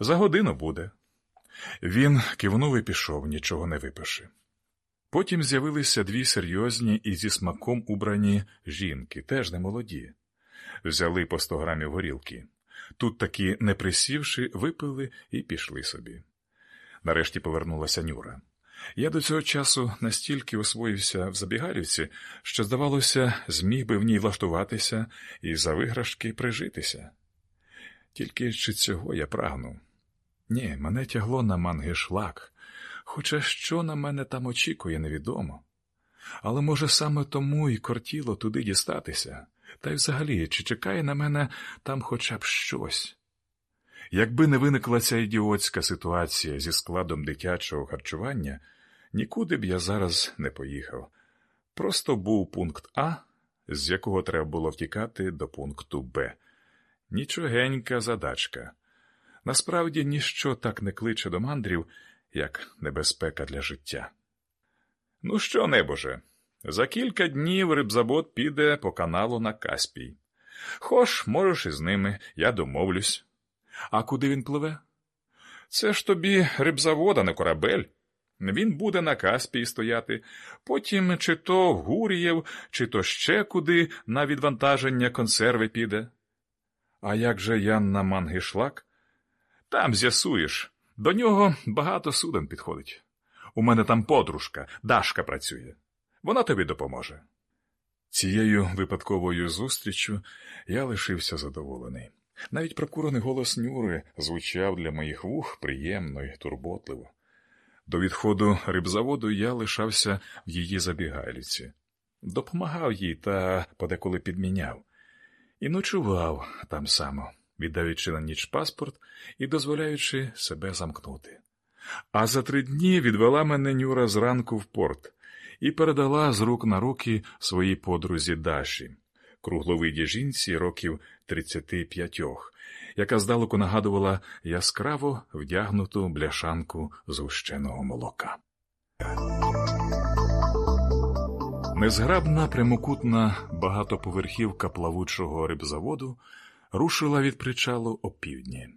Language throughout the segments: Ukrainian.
За годину буде. Він кивнув і пішов, нічого не випивши. Потім з'явилися дві серйозні і зі смаком убрані жінки, теж не молоді. Взяли по сто грамів горілки. Тут таки, не присівши, випили і пішли собі. Нарешті повернулася Нюра. Я до цього часу настільки освоївся в Забігалівці, що, здавалося, зміг би в ній влаштуватися і за виграшки прижитися. Тільки чи цього я прагнув? Ні, мене тягло на мангишлак, хоча що на мене там очікує, невідомо. Але, може, саме тому і кортіло туди дістатися, та й взагалі, чи чекає на мене там хоча б щось. Якби не виникла ця ідіотська ситуація зі складом дитячого харчування, нікуди б я зараз не поїхав. Просто був пункт А, з якого треба було втікати до пункту Б. Нічогенька задачка. Насправді ніщо так не кличе до мандрів, як небезпека для життя. Ну що, небоже, за кілька днів рибзавод піде по каналу на Каспій. Хош, можеш із ними, я домовлюсь. А куди він пливе? Це ж тобі рибзавод, а не корабель. Він буде на Каспії стояти, потім чи то в Гурієв, чи то ще куди на відвантаження консерви піде. А як же Ян на Мангишлак? Там з'ясуєш. До нього багато суден підходить. У мене там подружка, Дашка працює. Вона тобі допоможе. Цією випадковою зустріччю я лишився задоволений. Навіть прокурений голос Нюри звучав для моїх вух приємно і турботливо. До відходу рибзаводу я лишався в її забігайліці, допомагав їй та подеколи підміняв, і ночував там само, віддаючи на ніч паспорт і дозволяючи себе замкнути. А за три дні відвела мене Нюра зранку в порт і передала з рук на руки своїй подрузі Даші, кругловидій жінці років 35, яка здалеку нагадувала яскраво вдягнуту бляшанку згущеного молока. Незграбна прямокутна багатоповерхівка плавучого рибзаводу рушила від причалу опівдні.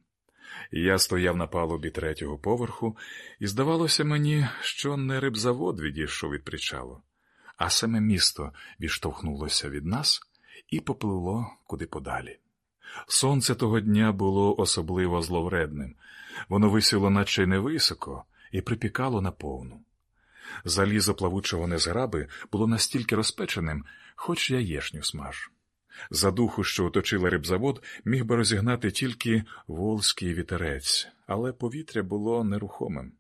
Я стояв на палубі третього поверху, і здавалося мені, що не рибзавод відійшов від причалу, а саме місто відштовхнулося від нас і поплило куди подалі. Сонце того дня було особливо зловредним, воно висіло наче невисоко і припікало наповну. Залізо плавучого незграби було настільки розпеченим, хоч яєшню смаж. Задуху, що оточила рибзавод, міг би розігнати тільки волзький вітерець, але повітря було нерухомим.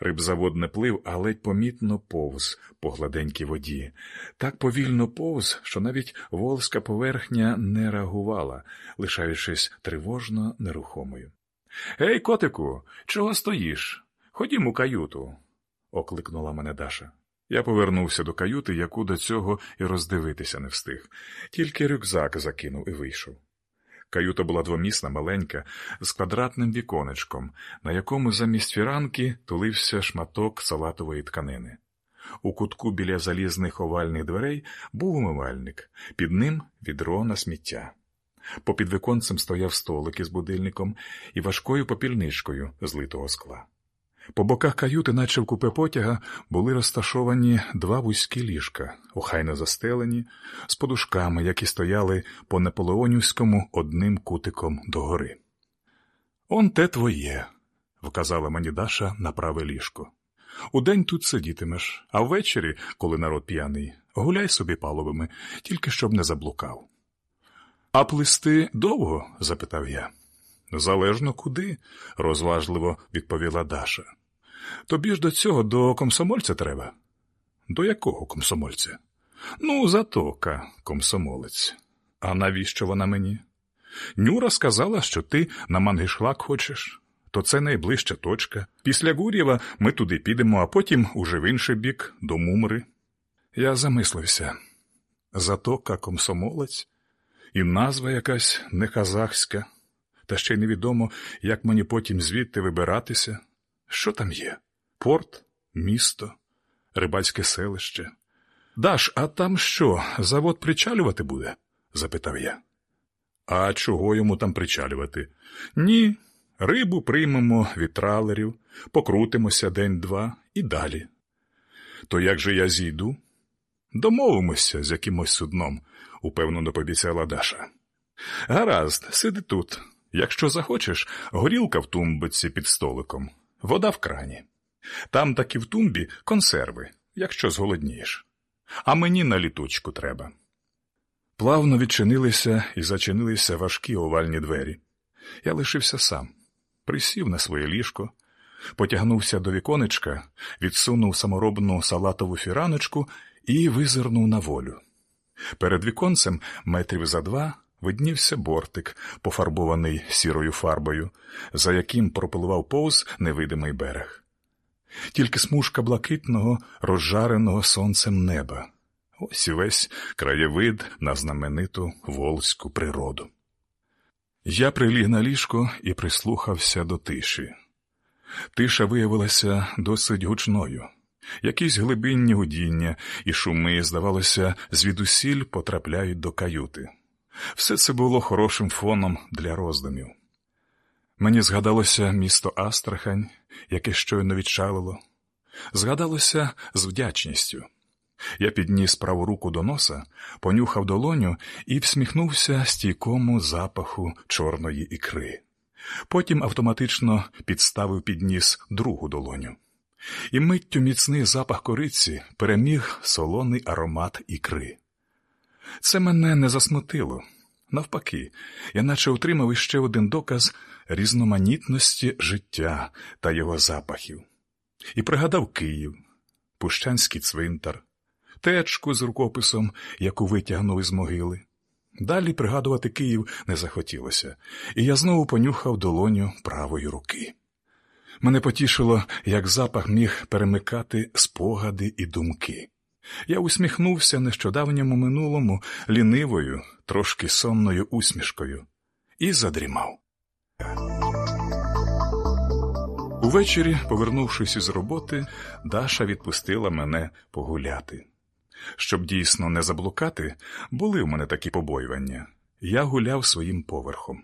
Рибзавод не плив, а ледь помітно повз по гладенькій воді, так повільно повз, що навіть волзька поверхня не реагувала, лишаючись тривожно нерухомою. Гей, котику, чого стоїш? Ходім у каюту, окликнула мене Даша. Я повернувся до каюти, яку до цього і роздивитися не встиг, тільки рюкзак закинув і вийшов. Каюта була двомісна, маленька, з квадратним віконечком, на якому замість фіранки тулився шматок салатової тканини. У кутку біля залізних овальних дверей був умивальник, під ним відро на сміття. Попід віконцем стояв столик із будильником і важкою попільничкою з литого скла. По боках каюти, наче в купе потяга, були розташовані два вузькі ліжка, охайно застелені, з подушками, які стояли по наполеонівському одним кутиком догори. Он те твоє, вказала мені Даша на праве ліжко. Удень тут сидітимеш, а ввечері, коли народ п'яний, гуляй собі палубами, тільки щоб не заблукав. А плисти довго? запитав я. Залежно куди, розважливо відповіла Даша. Тобі ж до цього до комсомольця треба. До якого комсомольця? Ну, затока, комсомолець. А навіщо вона мені? Нюра сказала, що ти на мангишлак хочеш, то це найближча точка. Після Гур'єва ми туди підемо, а потім уже в інший бік до Мумри. Я замислився. Затока комсомолець і назва якась не казахська, та ще й невідомо, як мені потім звідти вибиратися. Що там є? Порт, місто, рибацьке селище. Даш, а там що, завод причалювати буде? запитав я. А чого йому там причалювати? Ні, Рибу приймемо від тралерів, покрутимося день-два і далі. То як же я зійду? Домовимося з якимось судном, упевнено пообіцяла Даша. Гаразд, сиди тут. Якщо захочеш, горілка в тумбиці під столиком, вода в крані. Там таки в тумбі консерви, якщо зголоднієш. А мені на літучку треба. Плавно відчинилися і зачинилися важкі овальні двері. Я лишився сам, присів на своє ліжко, потягнувся до віконечка, відсунув саморобну салатову фіраночку і визирнув на волю. Перед віконцем метрів за два виднівся бортик, пофарбований сірою фарбою, за яким пропливав повз невидимий берег. Тільки смужка блакитного, розжареного сонцем неба. Ось і весь краєвид на знамениту волзьку природу. Я приліг на ліжко і прислухався до тиші. Тиша виявилася досить гучною. Якісь глибинні гудіння і шуми, здавалося, звідусіль потрапляють до каюти. Все це було хорошим фоном для роздумів. Мені згадалося місто Астрахань, яке щойно відчалило. Згадалося з вдячністю. Я підніс праву руку до носа, понюхав долоню і всміхнувся стійкому запаху чорної ікри. Потім автоматично підставив підніс другу долоню. І миттю міцний запах кориці переміг солоний аромат ікри. Це мене не засмутило. Навпаки, я наче отримав іще один доказ різноманітності життя та його запахів. І пригадав Київ, Пущанський цвинтар, течку з рукописом, яку витягнув із могили. Далі пригадувати Київ не захотілося, і я знову понюхав долоню правої руки. Мене потішило, як запах міг перемикати спогади і думки. Я усміхнувся нещодавньому минулому лінивою, трошки сонною усмішкою, і задрімав. Увечері, повернувшись із роботи, Даша відпустила мене погуляти. Щоб дійсно не заблукати, були в мене такі побоювання. Я гуляв своїм поверхом.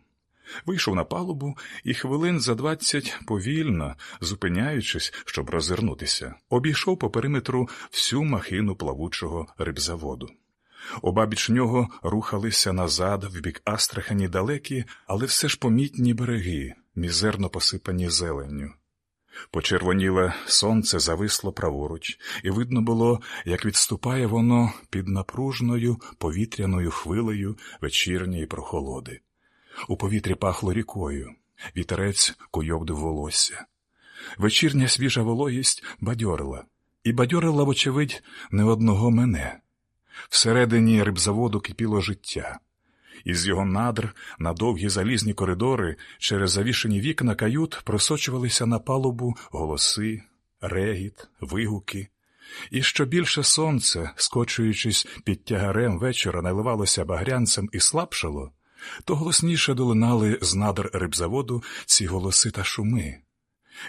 Вийшов на палубу і хвилин за двадцять повільно, зупиняючись, щоб розвернутися, обійшов по периметру всю махину плавучого рибзаводу. Обабіч нього рухалися назад в бік Астрахані далекі, але все ж помітні береги, мізерно посипані зеленню. Почервоніле сонце зависло праворуч, і видно було, як відступає воно під напружною повітряною хвилею вечірньої прохолоди. У повітрі пахло рікою, вітерець куйовдив волосся. Вечірня свіжа вологість бадьорила, і бадьорила, вочевидь, не одного мене. Всередині рибзаводу кипіло життя. Із його надр на довгі залізні коридори через завішені вікна кают просочувалися на палубу голоси, регіт, вигуки. І що більше сонце, скочуючись під тягарем вечора, наливалося багрянцем і слабшало, то голосніше долинали з надр рибзаводу ці голоси та шуми.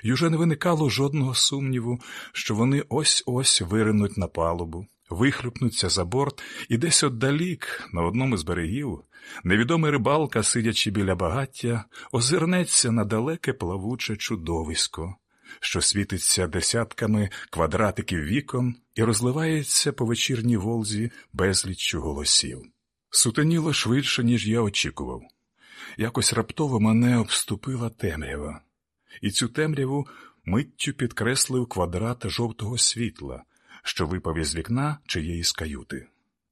І уже не виникало жодного сумніву, що вони ось ось виринуть на палубу, вихлюпнуться за борт і десь отдалік, на одному з берегів, невідомий рибалка, сидячи біля багаття, озирнеться на далеке плавуче чудовисько, що світиться десятками квадратиків вікон і розливається по вечірній волзі безліччю голосів. Сутеніло швидше, ніж я очікував. Якось раптово мене обступила темрява, і цю темряву миттю підкреслив квадрат жовтого світла, що випав із вікна чиєїсь каюти.